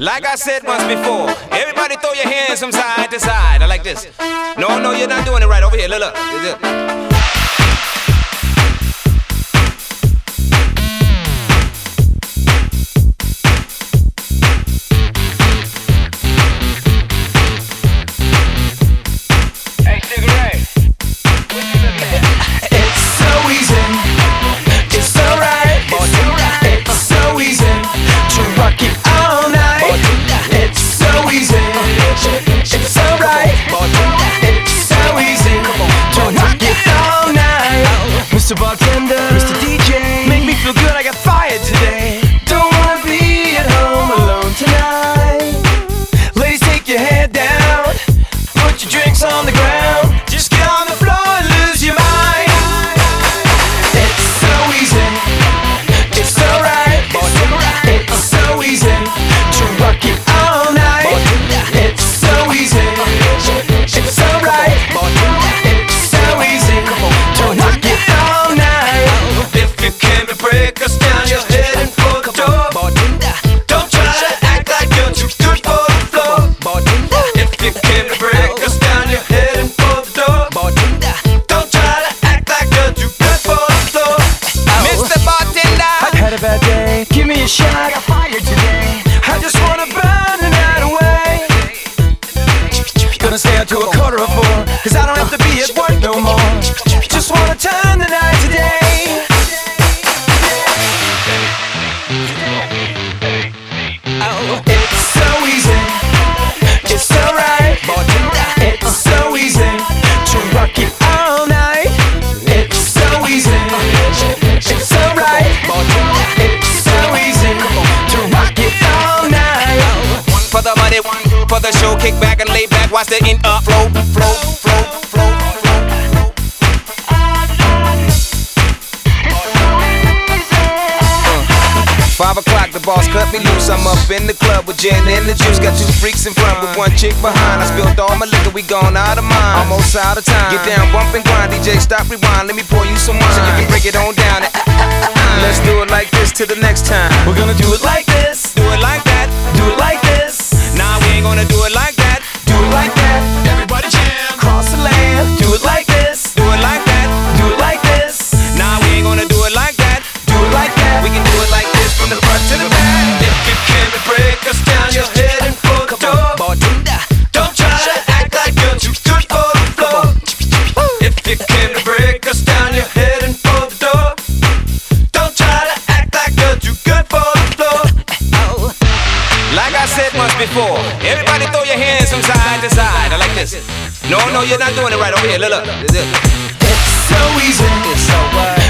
Like I said once before, everybody throw your hands from side to side. I like this. No, no, you're not doing it right over here. Look, look. Gonna stay out till a quarter of four. Cause I don't have to be at work for the money, for the show. Kick back and lay back, watch the in uh, flow, flow, flow, flow, flow. Five o'clock, the boss cut me loose. I'm up in the club with gin and the juice. Got two freaks in front with one chick behind. I spilled all my liquor, we gone out of mind. Almost out of time. Get down, bump and grind. DJ, stop, rewind. Let me pour you some wine so you can break it on down. Let's do it like this till the next time. We're gonna do it like Like I said once before, everybody throw your hands from side to side. I like this. No, no, you're not doing it right over here. Look, look. It's so easy. It's so what?